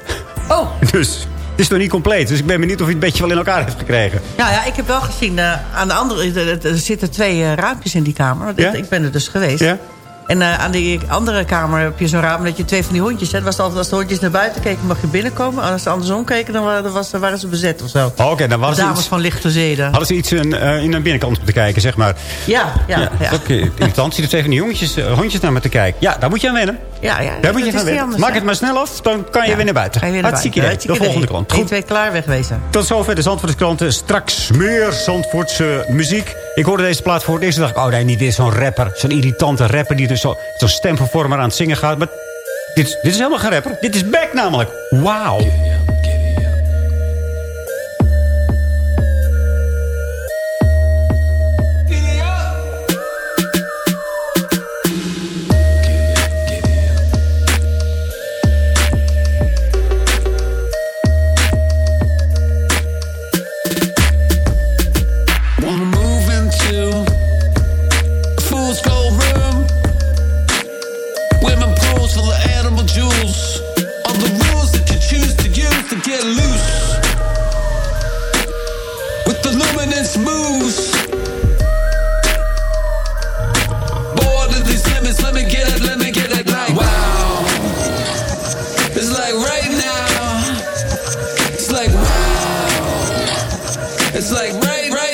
Oh. Dus het is nog niet compleet. Dus ik ben benieuwd of hij het beetje wel in elkaar heeft gekregen. Ja, ja, ik heb wel gezien, aan de andere, er, zitten twee raampjes in die kamer. Ja? Ik ben er dus geweest. Ja? En eh, aan die andere kamer heb je zo'n raam dat je twee van die hondjes hebt. Was altijd als de hondjes naar buiten keken, mag je binnenkomen. Als ze andersom keken, dan waren, was, waren ze bezet of zo. Oh, Oké, dan was de het dames iets, van lichte zeden. hadden ze iets in, eh, in een binnenkant te kijken, zeg maar. Ja, ja, ja. Ook eh, irritant. Zie je twee van die eh, hondjes naar me te kijken. Ja, daar moet je aan wennen. Ja, ja, Daar moet je aan wennen. anders, Maak het maar snel af, dan kan je Ja, weer naar buiten. Kan je weer naar Hartstikke buiten. idee. De volgende krant. 1, Goed. 2, klaar, wegwezen. Tot zover de Zandvoortse kranten. Straks meer Zandvoortse muziek. Ik hoorde deze plaat voor het eerst dacht ik... oh nee, niet weer zo'n rapper. Zo'n irritante rapper die zo- zo'n stemvervormer aan het zingen gaat. Maar dit, is- dit is helemaal geen rapper. Dit is Beck namelijk. Wauw. Right.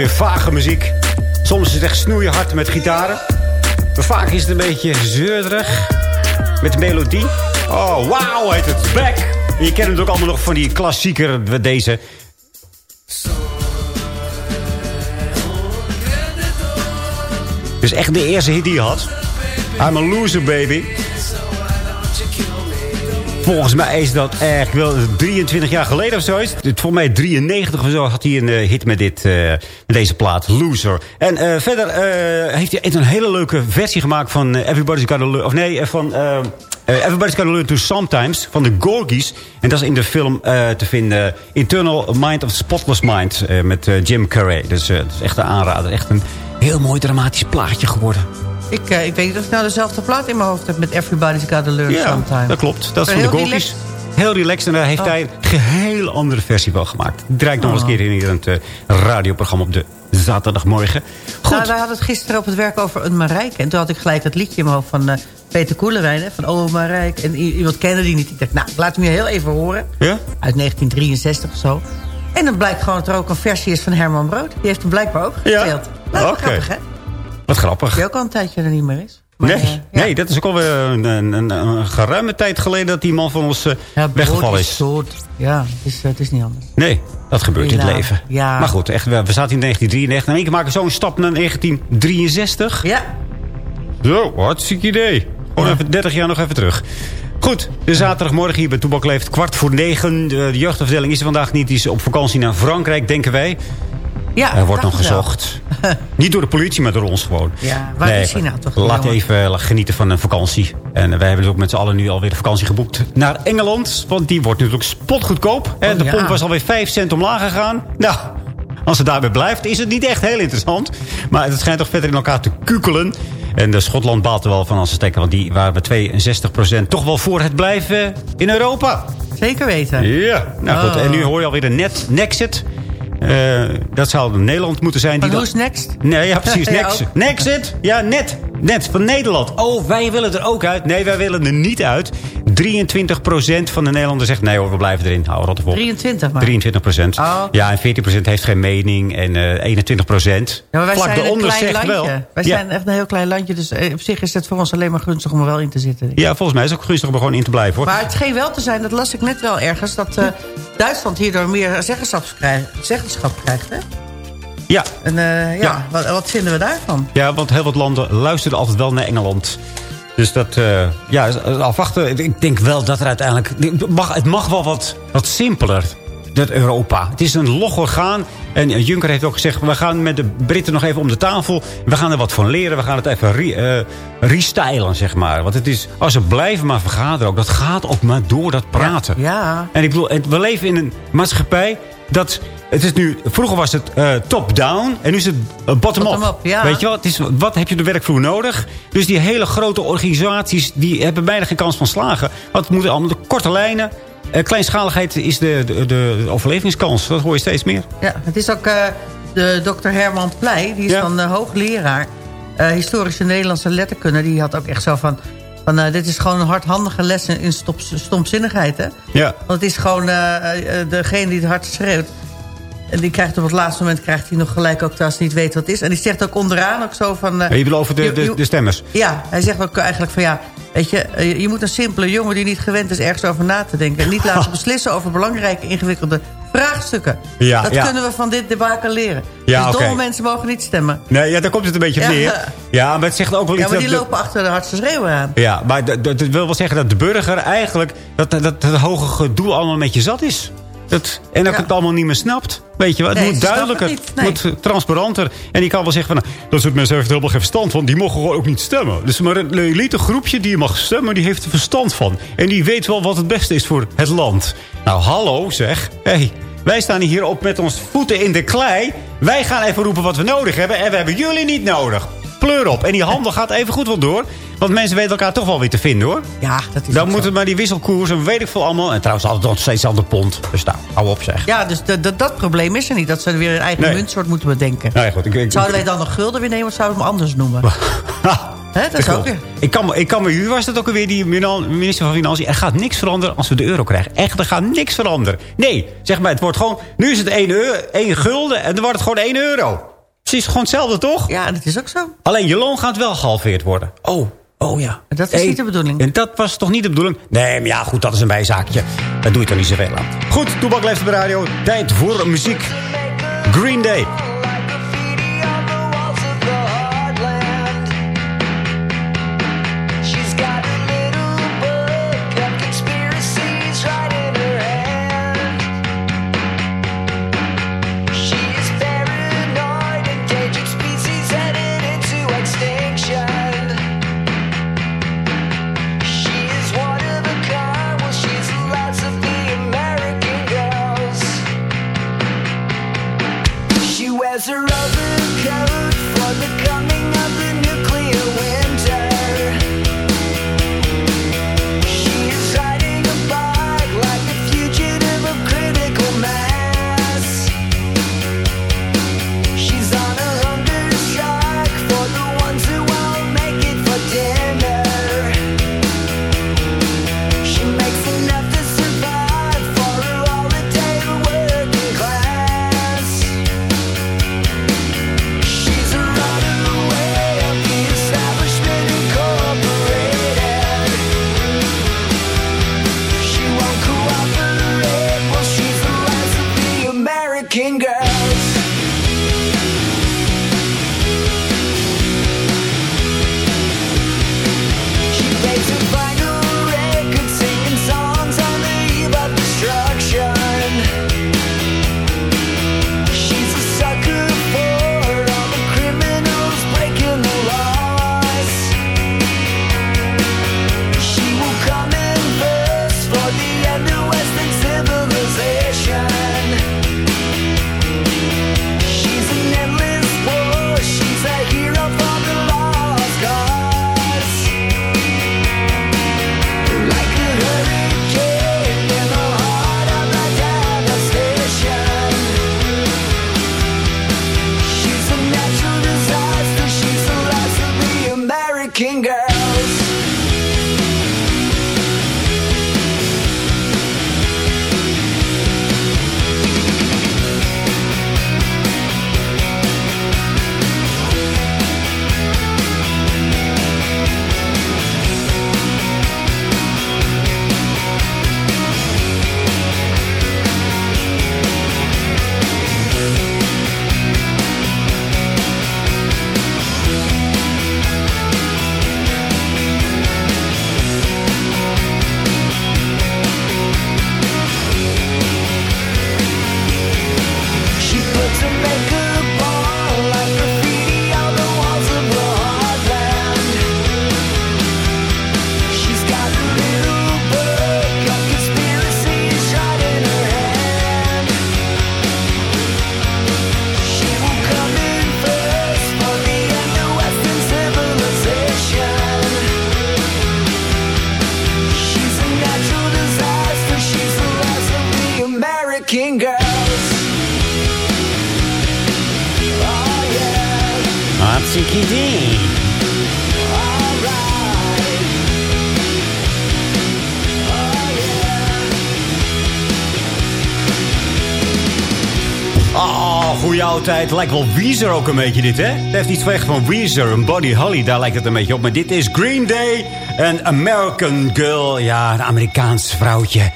Weer vage muziek. Soms is het echt snoeihard met gitaren. Maar vaak is het een beetje zeurderig. Met melodie. Oh, wauw heet het. Back. Je kent het ook allemaal nog van die klassieker. Deze. Dus echt de eerste hit die had. I'm a loser, baby. Volgens mij is dat echt wel 23 jaar geleden of zoiets. Volgens mij 93 of zo had hij een eh, hit met, dit, eh, deze plaat, Loser. En eh, verder eh, heeft hij een hele leuke versie gemaakt van eh, Everybody's Got a Learn... Of nee, van... Everybody's Got to Learn to Sometimes van de Gorgies. En dat is in de film te vinden Internal Mind of Spotless Mind met Jim Carrey. Dus het is echt een aanrader. Echt een heel mooi dramatisch plaatje geworden. Ik, ik weet niet of ik nou dezelfde plaat in mijn hoofd heb met Everybody's Got to Learn Ja, Sometime. dat klopt. Dat is van de Gorgies. Heel relaxed. En daar heeft Oh. hij een geheel andere versie van gemaakt. Die draait nog eens een Oh. keer in het eh, radioprogramma op de zaterdagmorgen. Goed. Nou, wij hadden het gisteren op het werk over een Marijke. En toen had ik gelijk dat liedje in mijn hoofd van eh, Peter Koelewijn. hè, Van Oh Marijke. En iemand kende die niet. Ik dacht, nou, laat hem je heel even horen. Ja? Uit 1963 of zo. En dan blijkt gewoon dat er ook een versie is van Herman Brood. Die heeft hem blijkbaar ook Ja? gespeeld. Nou, wat Oké. grappig, hè? Wat grappig. Die ook al een tijdje er niet meer is. Maar, Nee, eh, nee, dat is ook alweer een, een, een, een geruime tijd geleden... dat die man van ons eh, weggevallen brood is. dood. Ja, het is, eh, het is niet anders. Nee, dat gebeurt in het leven. Ja. Maar goed, echt, we we zaten in 1993. En in één keer maken zo'n stap naar 1963. Ja. Zo, hartstikke idee. Gewoon even 30 jaar nog even terug. Goed, de zaterdagmorgen hier bij Toebak leeft kwart voor negen. De, de jeugdafdeling is er vandaag niet. Die is op vakantie naar Frankrijk, denken wij. Ja, er wordt nog gezocht. niet door de politie, maar door ons gewoon. Ja, waar is hij nou toch? Laat jongen? even genieten van een vakantie. En wij hebben dus ook met z'n allen nu alweer de vakantie geboekt naar Engeland. Want die wordt natuurlijk spotgoedkoop. En de ja. pond was alweer 5 cent omlaag gegaan. Nou, als het daarbij blijft, is het niet echt heel interessant. Maar het schijnt toch verder in elkaar te kukelen. En de Schotland baalt er wel van als ze steken. Want die waren we 62% toch wel voor het blijven in Europa. Zeker weten. Ja, nou goed. Oh. En nu hoor je alweer een net Nexit. Eh, dat zou Nederland moeten zijn. Van die Who's dat- Next? Nee, ja, precies. Ja, Nexit. Ja, net. Net van Nederland. Oh, wij willen er ook uit. Nee, wij willen er niet uit. 23% van de Nederlanders zegt... nee hoor, we blijven erin. Hou rot op. 23 maar. 23 procent. Oh. Ja, en 14 procent heeft geen mening. En eh 21 procent. Ja, maar wij Vlak zijn een klein zegt landje. wel. Wij ja. zijn echt een heel klein landje. Dus eh, op zich is het voor ons alleen maar gunstig om er wel in te zitten. ja, volgens mij is het ook gunstig om er gewoon in te blijven. hoor. Maar het scheen wel te zijn, dat las ik net wel ergens... dat eh, Duitsland hierdoor meer zeggenschap krijgt. Zeggenschap krijgt hè? Ja. En eh, ja, Ja. Wat, wat vinden we daarvan? Ja, want heel wat landen luisteren altijd wel naar Engeland. Dus dat, eh, ja, afwachten. Ik denk wel dat er uiteindelijk... Het mag, het mag wel wat, wat simpeler, dat Europa. Het is een log orgaan. En Juncker heeft ook gezegd... we gaan met de Britten nog even om de tafel. We gaan er wat van leren. We gaan het even re, eh, restylen, zeg maar. Want het is, als ze blijven maar vergaderen ook... dat gaat ook maar door dat praten. Ja. En ik bedoel, we leven in een maatschappij dat... Het is nu, vroeger was het eh, top-down en nu is het eh, bottom-up. Ja. Weet je wel, het is, wat heb je de werkvloer nodig? Dus die hele grote organisaties, die hebben bijna geen kans van slagen. Want het moeten allemaal de korte lijnen. Eh, kleinschaligheid is de, de, de overlevingskans. Dat hoor je steeds meer. Ja, het is ook de dokter Herman Pleij. Die is Ja. van de hoogleraar historische Nederlandse letterkunde. Die had ook echt zo van... van dit is gewoon een hardhandige les in stomzinnigheid. Hè? Ja. Want het is gewoon eh, degene die het hardst schreeuwt. En die krijgt op het laatste moment krijgt hij nog gelijk ook als hij niet weet wat het is. En die zegt ook onderaan ook zo van... eh, je bedoelt over de, je- de, je- de stemmers. ja, hij zegt ook eigenlijk van ja, weet je, eh, je moet een simpele jongen die niet gewend is ergens over na te denken. En niet laten beslissen over belangrijke, ingewikkelde vraagstukken. Ja, dat ja. kunnen we van dit debakel leren. Ja, dus domme mensen mogen niet stemmen. Nee, ja, daar komt het een beetje op Ja. neer. Ja, maar het zegt ook wel Ja, iets... maar die lopen achter de hardste schreeuwen aan. Ja, maar dat, wil wel zeggen dat de burger eigenlijk... dat, dat, hoge gedoe allemaal een beetje zat is. Dat, en dat Ja. het allemaal niet meer snapt. Weet je wel, het Nee, moet duidelijker. het Het niet, nee. moet transparanter. En die kan wel zeggen van... Nou, dat soort mensen heeft helemaal geen verstand van. Die mogen gewoon ook niet stemmen. Dus maar een elite groepje die mag stemmen... die heeft er verstand van. En die weet wel wat het beste is voor het land. Nou, hallo zeg. Hey, wij staan hier op met onze voeten in de klei. Wij gaan even roepen wat we nodig hebben. En we hebben jullie niet nodig. Pleur op. En die handel gaat even goed wel door. Want mensen weten elkaar toch wel weer te vinden, hoor. Ja, dat is Dan ook moet zo. het maar die wisselkoers en weet ik veel allemaal. En trouwens altijd nog steeds al de pond. Dus nou, hou op zeg. Ja, dus dat probleem is er niet. Dat ze weer een eigen Nee. muntsoort moeten bedenken. Ja, goed. Ik, ik, Zouden wij dan nog gulden weer nemen of zouden we hem anders noemen? Hè, dat is ook weer. Ik kan, ik kan me, wie was dat ook alweer, die minister van Financiën? Er gaat niks veranderen als we de euro krijgen. Echt, er gaat niks veranderen. Nee, zeg maar, het wordt gewoon... Nu is het 1, euro, 1 gulden en dan wordt het gewoon 1 euro. Precies, gewoon hetzelfde, toch? Ja, dat is ook zo. Alleen je loon gaat wel gehalveerd worden. Oh, oh ja. Dat is Hey, niet de bedoeling. En dat was toch niet de bedoeling? Nee, maar ja, goed, dat is een bijzaakje. Daar doe je toch niet zoveel aan. Goed, Toebak leeft op de radio. Tijd voor muziek. Green Day. Lijkt wel Weezer ook een beetje dit, hè? Het heeft iets weg van Weezer, een Buddy Holly. Daar lijkt het een beetje op. Maar dit is Green Day, een American Girl. Ja, een Amerikaans vrouwtje.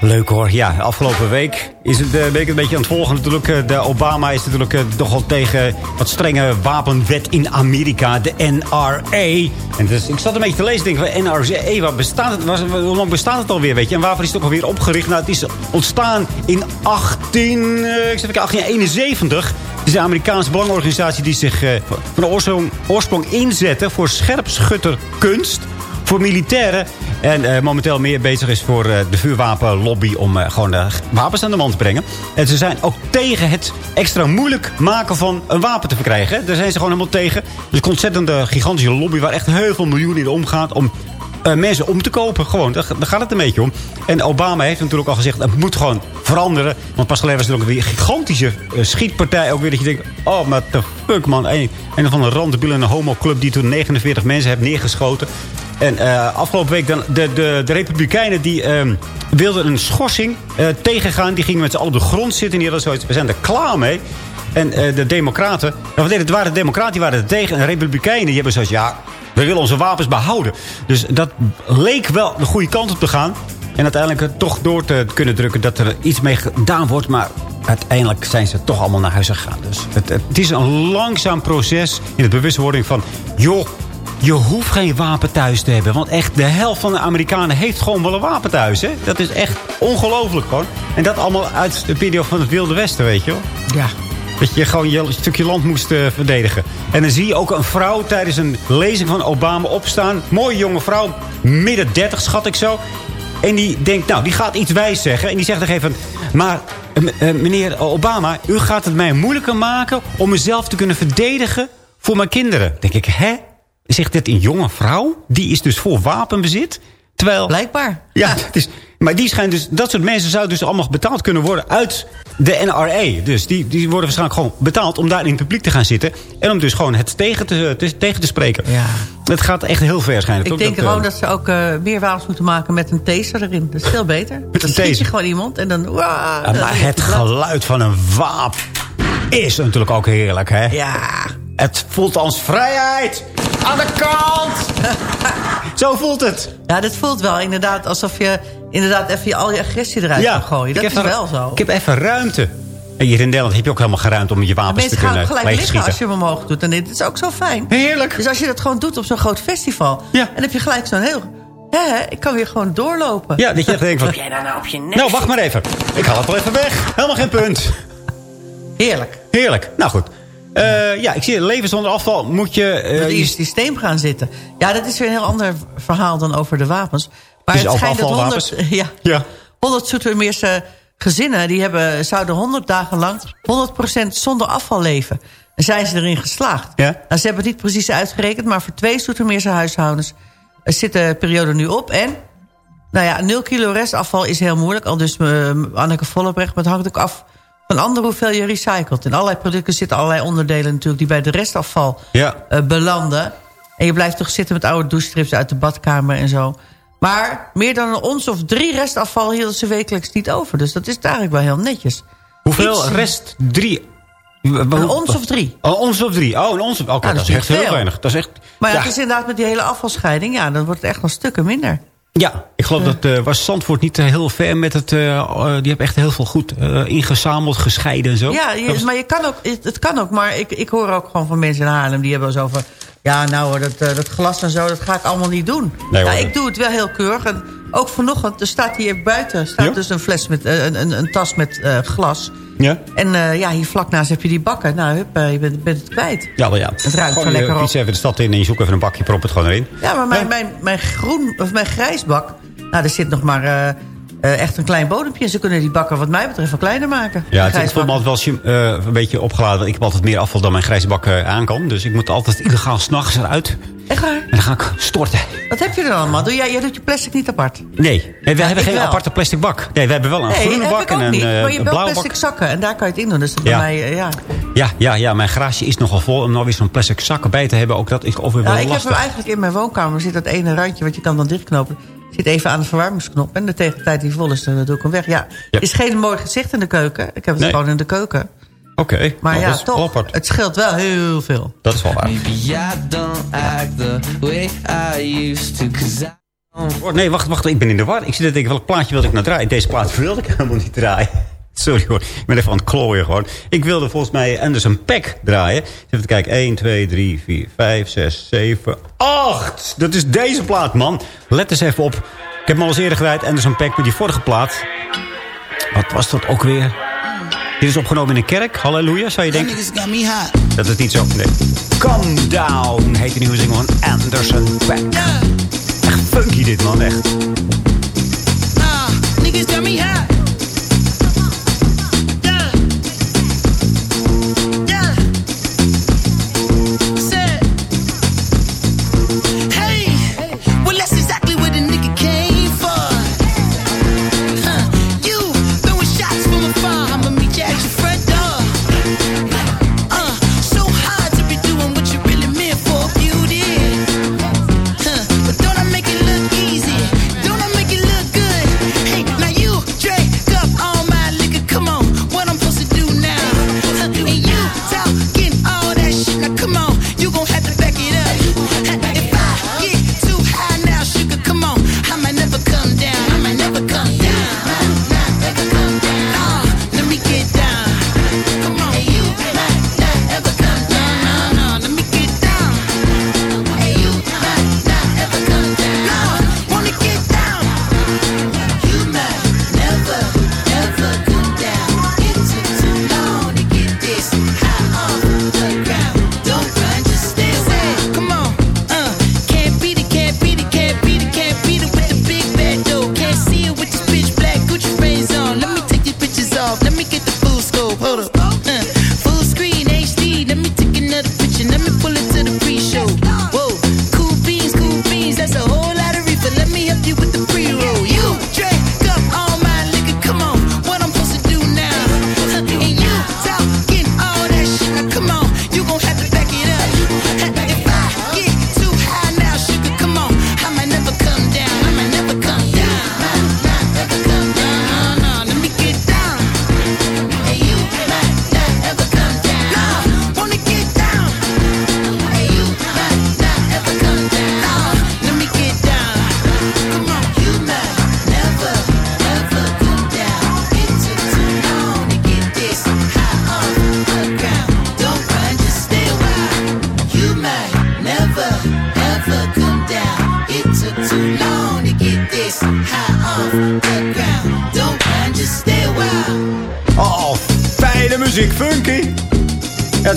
Leuk hoor. Ja, afgelopen week is het, eh, ben ik een beetje aan het volgen. Natuurlijk, eh, de Obama is natuurlijk eh, toch wel tegen wat strenge wapenwet in Amerika. De NRA. En dus, ik zat een beetje te lezen. Denk van NRA, waar bestaat het? Was, hoe lang bestaat het alweer? Weet je? En waarvoor is het ook alweer opgericht? Nou, het is ontstaan in 18, eh, ik zeg, 1871. Het is een Amerikaanse belangenorganisatie die zich eh, van oorsprong, oorsprong inzette voor scherpschutterkunst voor militairen. En eh, momenteel meer bezig is voor eh, de vuurwapenlobby om eh, gewoon wapens aan de man te brengen. En ze zijn ook tegen het extra moeilijk maken van een wapen te verkrijgen. Daar zijn ze gewoon helemaal tegen. Dus een ontzettende gigantische lobby waar echt heel veel miljoenen in omgaat om eh, mensen om te kopen. Gewoon, daar, gaat het een beetje om. En Obama heeft natuurlijk al gezegd, het moet gewoon veranderen. Want pas geleden was er ook weer een gigantische eh, schietpartij. Ook weer dat je denkt, oh, what the fuck man. Een, een van de randebielen, een homoclub die toen 49 mensen heeft neergeschoten. En eh, afgelopen week dan de, de, de Republikeinen die ehm, wilden een schorsing tegengaan. Die gingen met z'n allen op de grond zitten. En die zoiets, we zijn er klaar mee. En de democraten, nou, wat het waren de democraten die waren er tegen. En de republikeinen die hebben zoiets, ja, we willen onze wapens behouden. Dus dat leek wel de goede kant op te gaan. En uiteindelijk het toch door te kunnen drukken dat er iets mee gedaan wordt. Maar uiteindelijk zijn ze toch allemaal naar huis gegaan. Dus het, het is een langzaam proces in de bewustwording van... joh, je hoeft geen wapen thuis te hebben. Want echt, de helft van de Amerikanen heeft gewoon wel een wapen thuis. Hè? Dat is echt ongelooflijk gewoon. En dat allemaal uit de periode van het Wilde Westen, weet je wel. Ja. Dat je gewoon je stukje land moest eh, verdedigen. En dan zie je ook een vrouw tijdens een lezing van Obama opstaan. Mooie jonge vrouw, midden 30 schat ik zo. En die denkt, nou, die gaat iets wijs zeggen. En die zegt dan even, maar eh, eh, meneer Obama... u gaat het mij moeilijker maken om mezelf te kunnen verdedigen voor mijn kinderen. denk ik, hè? Zegt dit een jonge vrouw? Die is dus voor wapenbezit? Terwijl... Blijkbaar. Ja, Het is, maar die schijnt dus, dat soort mensen zouden dus allemaal betaald kunnen worden uit de NRA. Dus die, die worden waarschijnlijk gewoon betaald om daar in het publiek te gaan zitten. En om dus gewoon het tegen te, te- tegen te spreken. Ja. Het gaat echt heel ver schijnlijk. Ik denk dat, gewoon eh, dat ze ook eh, meer wapens moeten maken met een taser erin. Dat is veel beter. een dan je taser. gewoon iemand en dan... ja, maar het geluid van een wapen is natuurlijk ook heerlijk, hè? Ja. Het voelt als vrijheid. Aan de kant. Zo voelt het. Ja, dit voelt wel inderdaad alsof je inderdaad even je- al je agressie eruit Ja, kan gooien. Dat is wel zo. Ik heb even ruimte. En hier in Nederland heb je ook helemaal geruimd om je wapens Mensen te gaan kunnen gelijk liggen als je hem omhoog doet. En dit is ook zo fijn. Heerlijk. Dus als je dat gewoon doet op zo'n groot festival... en dan heb je gelijk zo'n heel... Hè, ik kan weer gewoon doorlopen. Ja, dat je echt denkt van... Heb jij daar nou op je nek? Nou, wacht maar even. Ik haal het wel even weg. Helemaal geen punt. Heerlijk. Heerlijk. Nou goed. Eh, ja, ik zie leven zonder afval. Moet je... eh, Moet in je- systeem gaan zitten. Ja, dat is weer een heel ander verhaal dan over de wapens. Maar het ook schijnt dat 100, afvalwapens? ja, Ja. 100 Soetermeerse gezinnen... die hebben, zouden 100 dagen lang 100% zonder afval leven. En zijn ze erin geslaagd. Ja. Nou, ze hebben het niet precies uitgerekend... maar voor twee Soetermeerse huishoudens eh, zit de periode nu op. En nou ja, 0 kilo restafval is heel moeilijk. Al dus eh, Anneke Vollebrecht, maar het hangt ook af van andere hoeveel je recycelt. In allerlei producten zitten allerlei onderdelen natuurlijk... die bij de restafval Ja. eh, belanden. En je blijft toch zitten met oude douchestrips uit de badkamer en zo. Maar meer dan een ons of drie restafval hielden ze wekelijks niet over. Dus dat is eigenlijk wel heel netjes. Hoeveel Iets- rest? Drie. Een ons of drie. Oh, een ons of drie. Oh, een ons of... Oké, Nou, dat, dat is echt heel weinig. Dat is echt... Maar ja, ja, het is inderdaad met die hele afvalscheiding... ja, dan wordt het echt wel stukken minder. Ja, ik geloof dat eh, was Zandvoort niet eh, heel ver met het... eh, die hebben echt heel veel goed eh, ingezameld, gescheiden en zo. Ja, je, maar je kan ook, het, het kan ook. Maar ik, ik hoor ook gewoon van mensen in Haarlem... die hebben zo van... ja, nou hoor, dat, eh, dat glas en zo, dat ga ik allemaal niet doen. Nee, nou, ik doe het wel heel keurig. En ook vanochtend, er staat hier buiten... staat Ja? dus een, fles met, eh, een, een, een tas met eh, glas. Ja? En ja, hier vlak naast heb je die bakken. Nou, hup, je bent, bent het kwijt. Ja, wel ja. Het ruikt Gewoon, lekker op. even de stad in en je zoekt even een bakje, prop het gewoon erin. Ja, maar mijn, mijn, mijn groen, of mijn grijsbak... nou, daar zit nog maar eh, echt een klein bodempje. En ze kunnen die bakken wat mij betreft wel kleiner maken. Ja, het is voelt me altijd wel eh, een beetje opgeladen. want Ik heb altijd meer afval dan mijn grijze bak aan kan. Dus ik moet altijd illegaal s'nachts eruit. Echt waar? En dan ga ik storten. Wat heb je er allemaal? Doe jij, jij doet je plastic niet apart? Nee, nee we hebben ik geen wel. aparte plastic bak. Nee, we hebben wel een nee, groene bak ik en een, eh, maar je hebt wel blauwe plastic zakken en daar kan je het in doen. Dus dat Ja. bij mij, ja. Ja, ja, ja, mijn garage is nogal vol. Om nou weer zo'n plastic zak erbij te hebben, ook dat is over wel Nou, ik heb lastig. hem eigenlijk in mijn woonkamer. zit dat ene randje wat je kan dan dichtknopen. Zit even aan de verwarmingsknop. En de tegen de tijd die vol is, dan doe ik hem weg. Ja, is geen mooi gezicht in de keuken. Ik heb het Nee. gewoon in de keuken. Oké, Maar nou, ja, wel toch. Het scheelt wel heel veel. Dat is wel waar. Oh, nee, wacht, wacht, ik ben in de war. Ik zit te denken, welk plaatje wilde ik nou draaien? Deze plaat wilde ik helemaal niet draaien. Sorry hoor, ik ben even aan het klooien gewoon. Ik wilde volgens mij Anderson Pack draaien. Even kijken, 1, 2, 3, 4, 5, 6, 7, 8. Dat is deze plaat, man. Let eens even op. Ik heb hem al eens eerder gedraaid, Anderson Pack, met die vorige plaat. Wat was dat ook weer? Dit is opgenomen in een kerk, halleluja, zou je denken. me. Dat is niet zo, nee. Calm Down heet de nieuwe single van Anderson Pack. Echt funky dit, man, echt.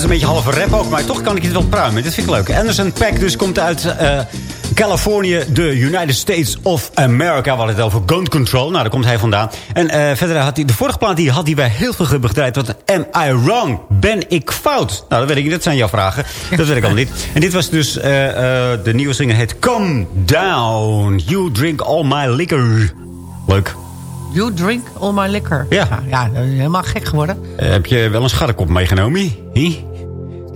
Een beetje halve rap ook, maar toch kan ik het wel pruimen. Dit vind ik leuk. Anderson Pack dus komt uit eh, Californië, de United States of America. We hadden het over gun control. Nou, daar komt hij vandaan. En eh, verder had hij de vorige plaat die hij had, die wij heel veel gedraaid. Wat Am I Wrong? Ben ik fout? Nou, dat weet ik niet. Dat zijn jouw vragen. Dat weet ik al niet. En dit was dus, eh, de nieuwe zinger heet Come Down. You drink all my liquor. Leuk. You drink all my liquor. Ja. Ja, dat is helemaal gek geworden. Heb je wel een scharrekop meegenomen? Hi?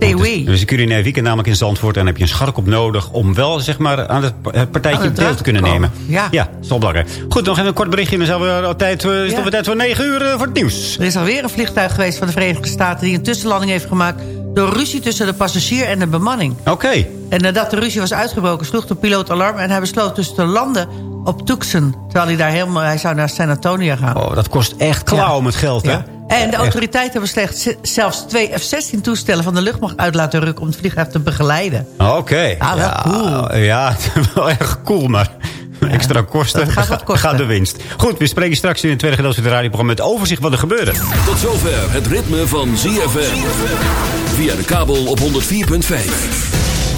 Away. Dus ik culinair weekend namelijk in Zandvoort. En dan heb je een scharrekop nodig om wel zeg maar, aan het pa- het partijtje Aan deel te kunnen nemen. komen. Ja. ja, dat is wel belangrijk. Goed, nog even een kort berichtje. Dan zijn we al tijd, eh, is het Ja. alweer tijd voor 9 uur eh, voor het nieuws. Er is alweer een vliegtuig geweest van de Verenigde Staten... die een tussenlanding heeft gemaakt door ruzie tussen de passagier en de bemanning. Oké. En nadat de ruzie was uitgebroken, sloeg de piloot alarm... en hij besloot dus te landen op Tucson. Terwijl hij daar helemaal, hij zou naar San Antonio gaan. Oh, dat kost echt klauwen met geld, hè? Ja. En de autoriteiten hebben slechts, zelfs twee F-16-toestellen van de luchtmacht uit laten rukken... om het vliegtuig te begeleiden. Oké. Ah, wel cool. Ja, wel erg cool, maar extra kosten. dat gaat wat kosten. Gaat de winst. Goed, we spreken straks in het tweede gedeelte van het radioprogramma... met overzicht wat er gebeurde. Tot zover het ritme van ZFM. Via de kabel op 104.5.